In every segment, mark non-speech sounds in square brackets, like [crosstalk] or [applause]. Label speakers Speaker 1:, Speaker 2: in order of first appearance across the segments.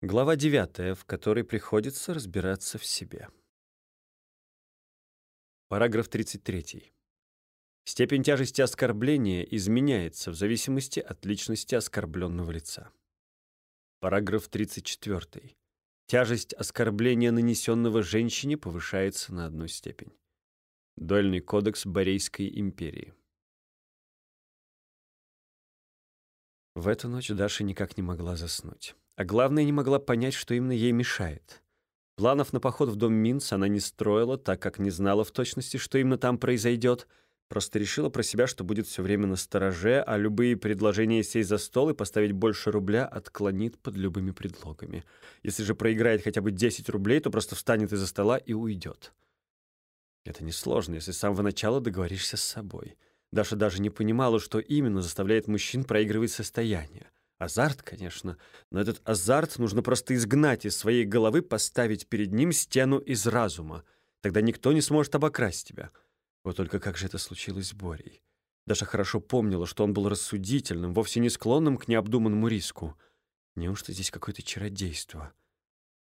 Speaker 1: Глава 9, в которой приходится разбираться в себе. Параграф 33. Степень тяжести оскорбления изменяется в зависимости от личности оскорбленного лица. Параграф 34. Тяжесть оскорбления, нанесенного женщине, повышается на одну степень. Дуэльный кодекс Борейской империи. В эту ночь Даша никак не могла заснуть. А главное, не могла понять, что именно ей мешает. Планов на поход в дом Минц она не строила, так как не знала в точности, что именно там произойдет. Просто решила про себя, что будет все время на стороже, а любые предложения сесть за стол и поставить больше рубля отклонит под любыми предлогами. Если же проиграет хотя бы 10 рублей, то просто встанет из-за стола и уйдет. Это несложно, если с самого начала договоришься с собой. Даша даже не понимала, что именно заставляет мужчин проигрывать состояние. Азарт, конечно, но этот азарт нужно просто изгнать из своей головы, поставить перед ним стену из разума. Тогда никто не сможет обокрасть тебя. Вот только как же это случилось с Борей? Даша хорошо помнила, что он был рассудительным, вовсе не склонным к необдуманному риску. Неужто здесь какое-то чародейство?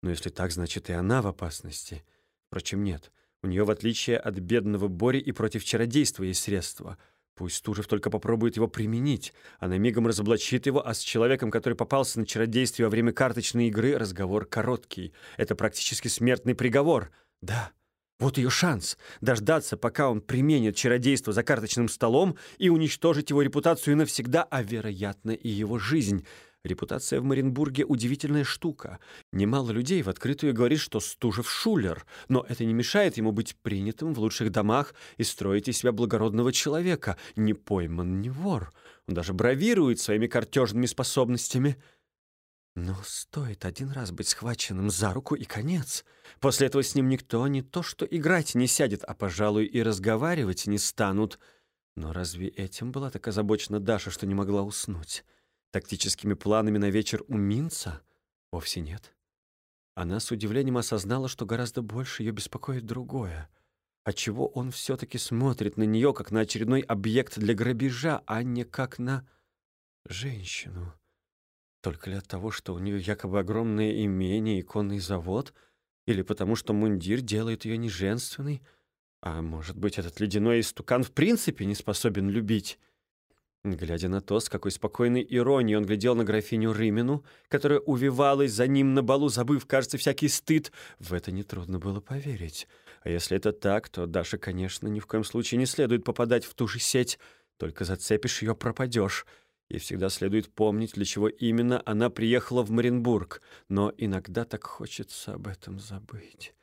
Speaker 1: Но если так, значит и она в опасности. Впрочем, нет. У нее, в отличие от бедного Бори, и против чародейства есть средства — Пусть Стужев только попробует его применить. Она мигом разоблачит его, а с человеком, который попался на чародействие во время карточной игры, разговор короткий. Это практически смертный приговор. Да, вот ее шанс — дождаться, пока он применит чародейство за карточным столом и уничтожить его репутацию навсегда, а, вероятно, и его жизнь — Репутация в Маринбурге удивительная штука. Немало людей в открытую говорит, что Стужев шулер, но это не мешает ему быть принятым в лучших домах и строить из себя благородного человека. Не пойман, не вор. Он даже бравирует своими картежными способностями. Но стоит один раз быть схваченным за руку и конец. После этого с ним никто не то что играть не сядет, а, пожалуй, и разговаривать не станут. Но разве этим была так озабочена Даша, что не могла уснуть? Тактическими планами на вечер у Минца? Вовсе нет. Она с удивлением осознала, что гораздо больше ее беспокоит другое. Отчего он все-таки смотрит на нее, как на очередной объект для грабежа, а не как на женщину? Только ли от того, что у нее якобы огромное имение и конный завод? Или потому, что мундир делает ее неженственной? А может быть, этот ледяной истукан в принципе не способен любить? Глядя на то, с какой спокойной иронией он глядел на графиню Рымину, которая увивалась за ним на балу, забыв, кажется, всякий стыд, в это нетрудно было поверить. А если это так, то Даша, конечно, ни в коем случае не следует попадать в ту же сеть. Только зацепишь ее, пропадешь. И всегда следует помнить, для чего именно она приехала в Маринбург. Но иногда так хочется об этом забыть.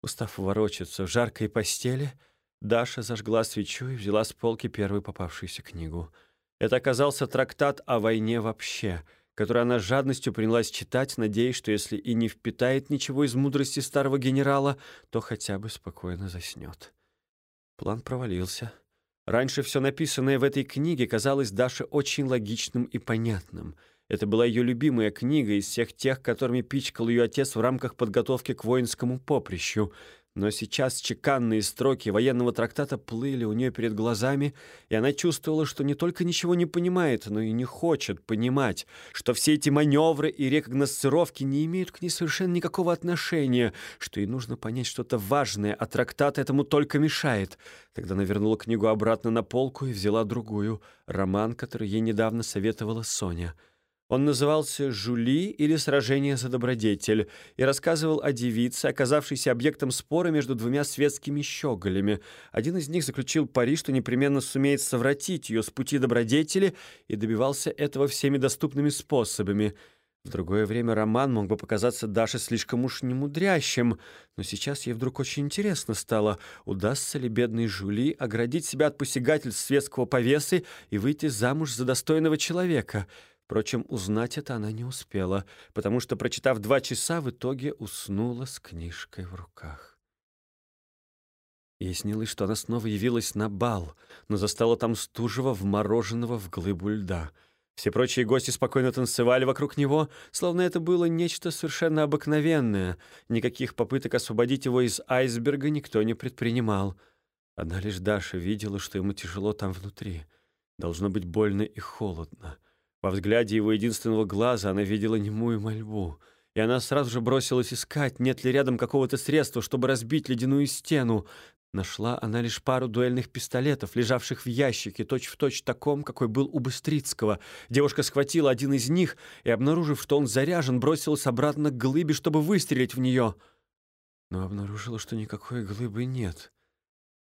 Speaker 1: Устав ворочаться в жаркой постели — Даша зажгла свечу и взяла с полки первую попавшуюся книгу. Это оказался трактат о войне вообще, который она жадностью принялась читать, надеясь, что если и не впитает ничего из мудрости старого генерала, то хотя бы спокойно заснет. План провалился. Раньше все написанное в этой книге казалось Даше очень логичным и понятным. Это была ее любимая книга из всех тех, которыми пичкал ее отец в рамках подготовки к воинскому поприщу — но сейчас чеканные строки военного трактата плыли у нее перед глазами, и она чувствовала, что не только ничего не понимает, но и не хочет понимать, что все эти маневры и рекогносцировки не имеют к ней совершенно никакого отношения, что ей нужно понять что-то важное, а трактат этому только мешает. Тогда она вернула книгу обратно на полку и взяла другую, роман, который ей недавно советовала Соня — он назывался «Жули» или «Сражение за добродетель» и рассказывал о девице, оказавшейся объектом спора между двумя светскими щеголями. Один из них заключил пари, что непременно сумеет совратить ее с пути добродетели и добивался этого всеми доступными способами. В другое время роман мог бы показаться Даше слишком уж немудрящим, но сейчас ей вдруг очень интересно стало, удастся ли бедной Жули оградить себя от посягательств светского повесы и выйти замуж за достойного человека — Впрочем, узнать это она не успела, потому что, прочитав два часа, в итоге уснула с книжкой в руках. Ей снилось, что она снова явилась на бал, но застала там Стужева, вмороженного в глыбу льда. Все прочие гости спокойно танцевали вокруг него, словно это было нечто совершенно обыкновенное. Никаких попыток освободить его из айсберга никто не предпринимал. Одна лишь Даша видела, что ему тяжело там внутри. Должно быть больно и холодно. Во взгляде его единственного глаза она видела немую мольбу. и она сразу же бросилась искать, нет ли рядом какого-то средства, чтобы разбить ледяную стену. Нашла она лишь пару дуэльных пистолетов, лежавших в ящике, точь-в-точь точь таком, какой был у Быстрицкого. Девушка схватила один из них и, обнаружив, что он заряжен, бросилась обратно к глыбе, чтобы выстрелить в нее. Но обнаружила, что никакой глыбы нет.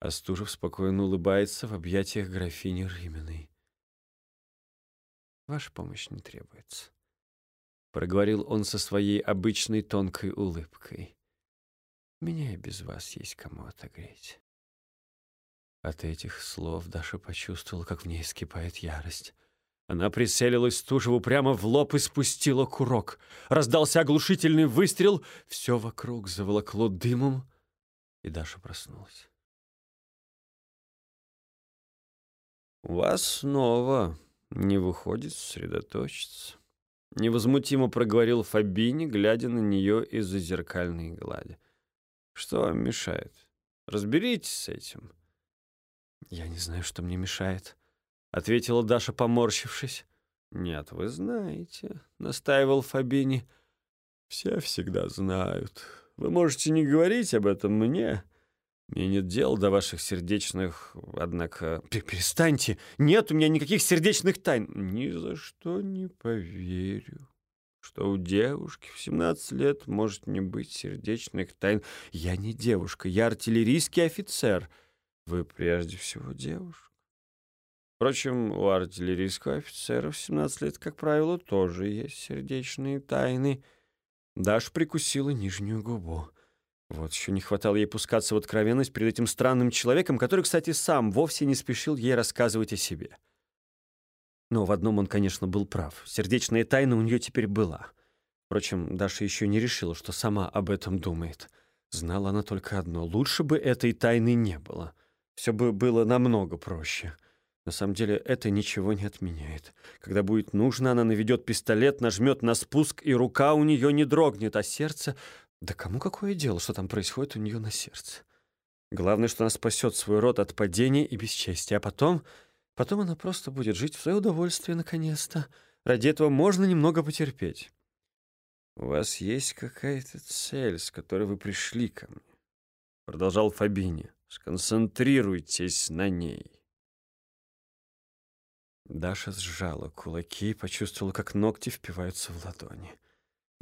Speaker 1: Остужев спокойно улыбается в объятиях графини Рыминой. «Ваша помощь не требуется», — проговорил он со своей обычной тонкой улыбкой. Меня и без вас есть кому отогреть. От этих слов Даша почувствовала, как в ней скипает ярость. Она прицелилась Стужеву прямо в лоб и спустила курок. Раздался оглушительный выстрел, все вокруг заволокло дымом, и Даша проснулась. «У вас снова не выходит сосредоточиться», — невозмутимо проговорил Фабини, глядя на нее из-за зеркальной глади. Что вам мешает? Разберитесь с этим. Я не знаю, что мне мешает, ответила Даша, поморщившись. Нет, вы знаете, настаивал Фабини. Все всегда знают. Вы можете не говорить об этом мне. Мне нет дела до ваших сердечных, однако... Перестаньте! Нет у меня никаких сердечных тайн. Ни за что не поверю что у девушки в 17 лет может не быть сердечных тайн. Я не девушка, я артиллерийский офицер. Вы прежде всего девушка. Впрочем, у артиллерийского офицера в 17 лет, как правило, тоже есть сердечные тайны. Даша прикусила нижнюю губу. Вот еще не хватало ей пускаться в откровенность перед этим странным человеком, который, кстати, сам вовсе не спешил ей рассказывать о себе. Но в одном он, конечно, был прав. Сердечная тайна у нее теперь была. Впрочем, Даша еще не решила, что сама об этом думает. Знала она только одно — лучше бы этой тайны не было. Все бы было намного проще. На самом деле это ничего не отменяет. Когда будет нужно, она наведет пистолет, нажмет на спуск, и рука у нее не дрогнет, а сердце... Да кому какое дело, что там происходит у нее на сердце? Главное, что она спасет свой род от падения и бесчестия, а потом Потом она просто будет жить в свое удовольствие наконец-то. Ради этого можно немного потерпеть. «У вас есть какая-то цель, с которой вы пришли ко мне», — продолжал Фабини. «Сконцентрируйтесь на ней». Даша сжала кулаки и почувствовала, как ногти впиваются в ладони.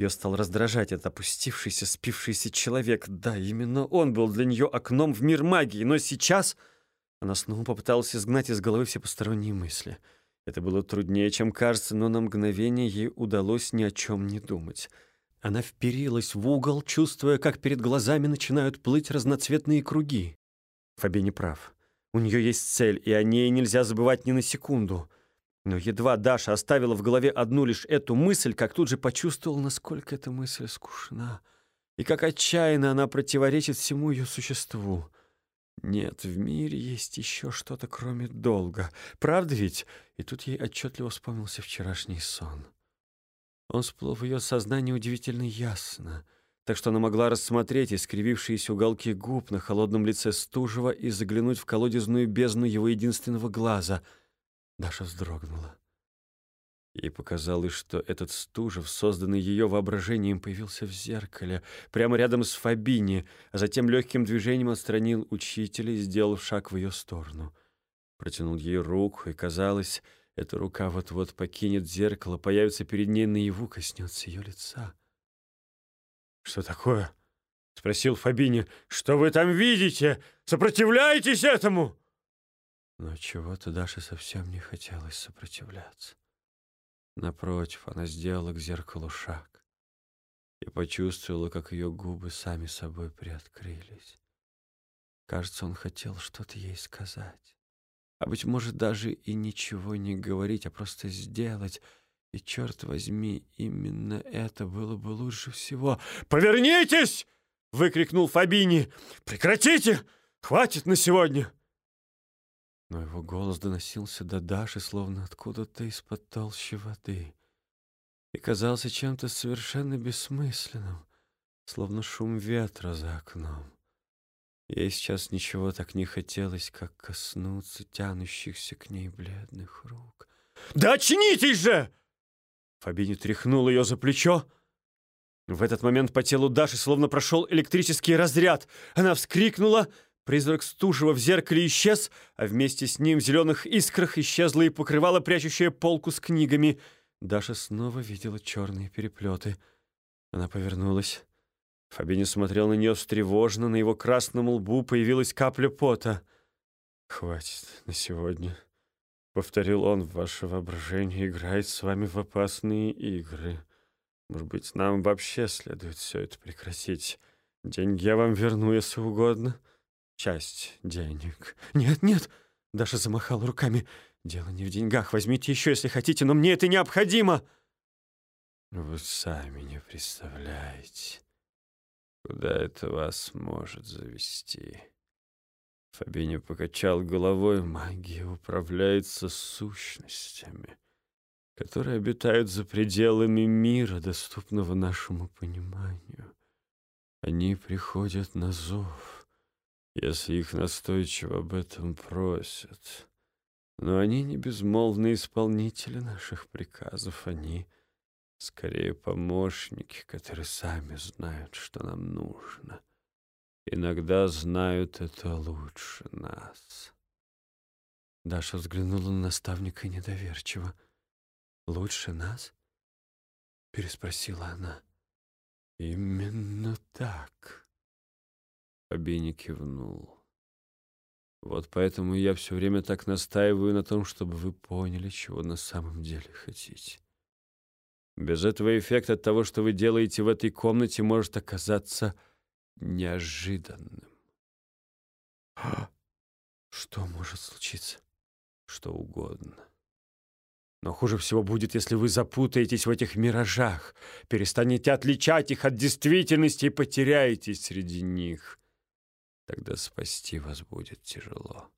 Speaker 1: Ее стал раздражать этот опустившийся, спившийся человек. Да, именно он был для нее окном в мир магии, но сейчас она снова попыталась изгнать из головы все посторонние мысли. Это было труднее, чем кажется, но на мгновение ей удалось ни о чем не думать. Она вперилась в угол, чувствуя, как перед глазами начинают плыть разноцветные круги. Фаби не прав. У нее есть цель, и о ней нельзя забывать ни на секунду. Но едва Даша оставила в голове одну лишь эту мысль, как тут же почувствовала, насколько эта мысль скучна, и как отчаянно она противоречит всему ее существу. Нет, в мире есть еще что-то, кроме долга. Правда ведь? И тут ей отчетливо вспомнился вчерашний сон. Он всплыл в ее сознание удивительно ясно, так что она могла рассмотреть искривившиеся уголки губ на холодном лице Стужева и заглянуть в колодезную бездну его единственного глаза. Даша вздрогнула. Ей показалось, что этот Стужев, созданный ее воображением, появился в зеркале, прямо рядом с Фабини, а затем легким движением отстранил учителя и сделал шаг в ее сторону. Протянул ей руку, и казалось, эта рука вот-вот покинет зеркало, появится перед ней наяву, коснется ее лица. «Что такое?» — спросил Фабини. «Что вы там видите? Сопротивляетесь этому?» Но чего-то Даше совсем не хотелось сопротивляться. Напротив, она сделала к зеркалу шаг и почувствовала, как ее губы сами собой приоткрылись. Кажется, он хотел что-то ей сказать. А, быть может, даже и ничего не говорить, а просто сделать. И, черт возьми, именно это было бы лучше всего. «Повернитесь!» — выкрикнул Фабини. «Прекратите! Хватит на сегодня!» Но его голос доносился до Даши, словно откуда-то из-под толщи воды, и казался чем-то совершенно бессмысленным, словно шум ветра за окном. Ей сейчас ничего так не хотелось, как коснуться тянущихся к ней бледных рук. «Да очнитесь же!» Фабини тряхнул ее за плечо, В этот момент по телу Даши словно прошел электрический разряд. Она вскрикнула, призрак Стужева в зеркале исчез, а вместе с ним в зеленых искрах исчезла и покрывала прячущая полку с книгами. Даша снова видела черные переплеты. Она повернулась. Фабини смотрел на нее встревоженно, на его красном лбу появилась капля пота. «Хватит на сегодня», — повторил он, — «ваше воображение играет с вами в опасные игры». Может быть, нам вообще следует все это прекратить. Деньги я вам верну, если угодно. Часть денег. Нет, нет, Даша замахала руками. Дело не в деньгах. Возьмите еще, если хотите, но мне это необходимо. Вы сами не представляете, куда это вас может завести. Фабини покачал головой. Магия управляется сущностями которые обитают за пределами мира, доступного нашему пониманию. Они приходят на зов, если их настойчиво об этом просят. Но они не безмолвные исполнители наших приказов, они скорее помощники, которые сами знают, что нам нужно. Иногда знают это лучше нас. Даша взглянула на наставника недоверчиво. «Лучше нас?» — переспросила она. «Именно так», — Фабини кивнул. «Вот поэтому я все время так настаиваю на том, чтобы вы поняли, чего на самом деле хотите. Без этого эффект от того, что вы делаете в этой комнате, может оказаться неожиданным». [gasps] «Что может случиться?» «Что угодно». Но хуже всего будет, если вы запутаетесь в этих миражах, перестанете отличать их от действительности и потеряетесь среди них. Тогда спасти вас будет тяжело.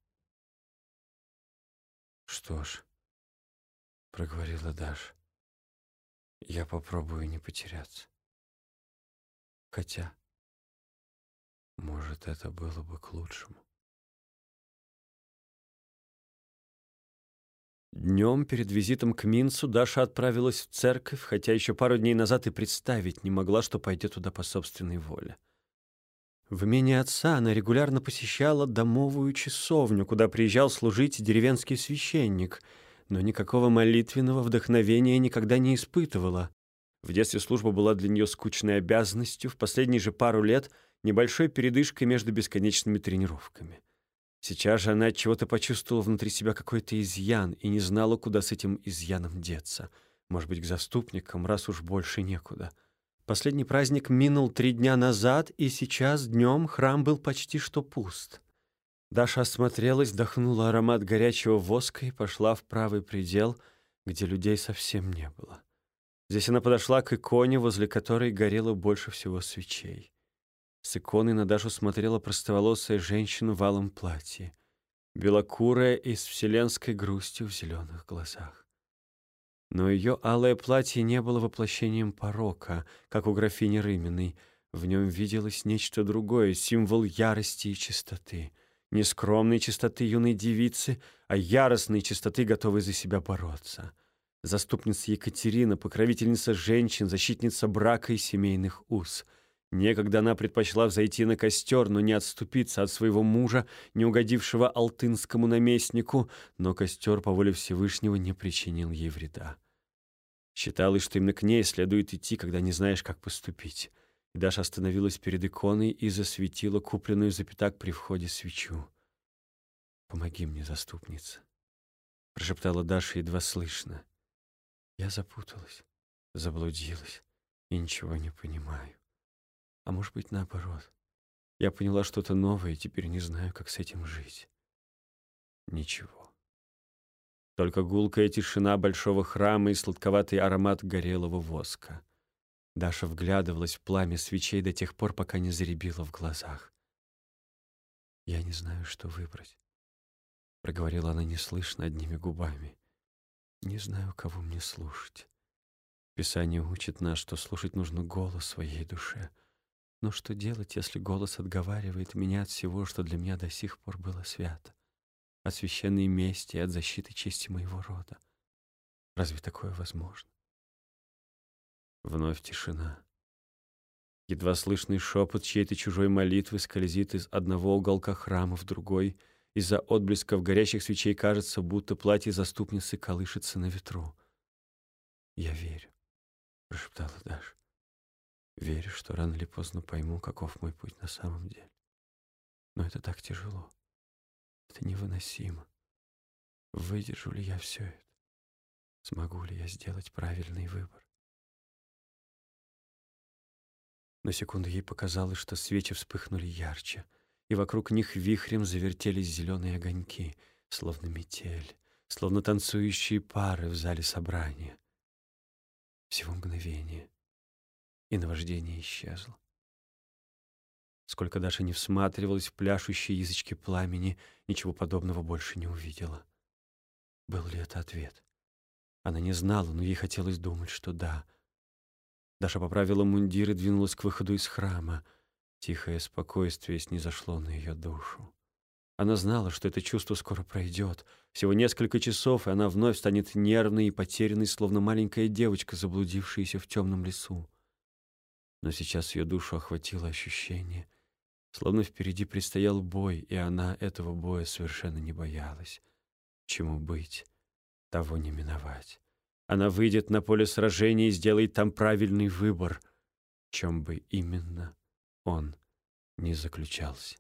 Speaker 1: «Что ж», — проговорила Даша, — «я попробую не потеряться. Хотя, может, это было бы к лучшему». Днем перед визитом к Минцу Даша отправилась в церковь, хотя еще пару дней назад и представить не могла, что пойдет туда по собственной воле. В имении отца она регулярно посещала домовую часовню, куда приезжал служить деревенский священник, но никакого молитвенного вдохновения никогда не испытывала. В детстве служба была для нее скучной обязанностью, в последние же пару лет — небольшой передышкой между бесконечными тренировками. Сейчас же она от чего-то почувствовала внутри себя какой-то изъян и не знала, куда с этим изъяном деться. Может быть, к заступникам, раз уж больше некуда. Последний праздник минул три дня назад, и сейчас днем храм был почти что пуст. Даша осмотрелась, вдохнула аромат горячего воска и пошла в правый предел, где людей совсем не было. Здесь она подошла к иконе, возле которой горело больше всего свечей. С иконы на Дашу смотрела простоволосая женщина в алом платье, белокурая и с вселенской грустью в зеленых глазах. Но ее алое платье не было воплощением порока, как у графини Рыминой. В нем виделось нечто другое, символ ярости и чистоты. Не скромной чистоты юной девицы, а яростной чистоты, готовой за себя бороться. Заступница Екатерина, покровительница женщин, защитница брака и семейных уз — Некогда она предпочла взойти на костер, но не отступиться от своего мужа, не угодившего алтынскому наместнику, но костер по воле Всевышнего не причинил ей вреда. Считалось, что именно к ней следует идти, когда не знаешь, как поступить. И Даша остановилась перед иконой и засветила купленную за пятак при входе свечу. «Помоги мне, заступница», — прошептала Даша едва слышно. «Я запуталась, заблудилась и ничего не понимаю. А может быть, наоборот. Я поняла что-то новое и теперь не знаю, как с этим жить. Ничего. Только гулкая тишина большого храма и сладковатый аромат горелого воска. Даша вглядывалась в пламя свечей до тех пор, пока не заребила в глазах. «Я не знаю, что выбрать», — проговорила она неслышно одними губами. «Не знаю, кого мне слушать. Писание учит нас, что слушать нужно голос своей душе — но что делать, если голос отговаривает меня от всего, что для меня до сих пор было свято? От священной мести и от защиты чести моего рода. Разве такое возможно? Вновь тишина. Едва слышный шепот чьей-то чужой молитвы скользит из одного уголка храма в другой. Из-за отблесков горящих свечей кажется, будто платье заступницы колышется на ветру. «Я верю», — прошептала Даша. «Верю, что рано или поздно пойму, каков мой путь на самом деле. Но это так тяжело. Это невыносимо. Выдержу ли я все это? Смогу ли я сделать правильный выбор? На секунду ей показалось, что свечи вспыхнули ярче, и вокруг них вихрем завертелись зеленые огоньки, словно метель, словно танцующие пары в зале собрания. Всего мгновение, и наваждение исчезло. Сколько Даша не всматривалась в пляшущие язычки пламени, ничего подобного больше не увидела. Был ли это ответ? Она не знала, но ей хотелось думать, что да — Даша поправила мундир и двинулась к выходу из храма. Тихое спокойствие снизошло на ее душу. Она знала, что это чувство скоро пройдет. Всего несколько часов, и она вновь станет нервной и потерянной, словно маленькая девочка, заблудившаяся в темном лесу. Но сейчас ее душу охватило ощущение, словно впереди предстоял бой, и она этого боя совершенно не боялась. Чему быть, того не миновать. Она выйдет на поле сражения и сделает там правильный выбор, чем бы именно он ни заключался.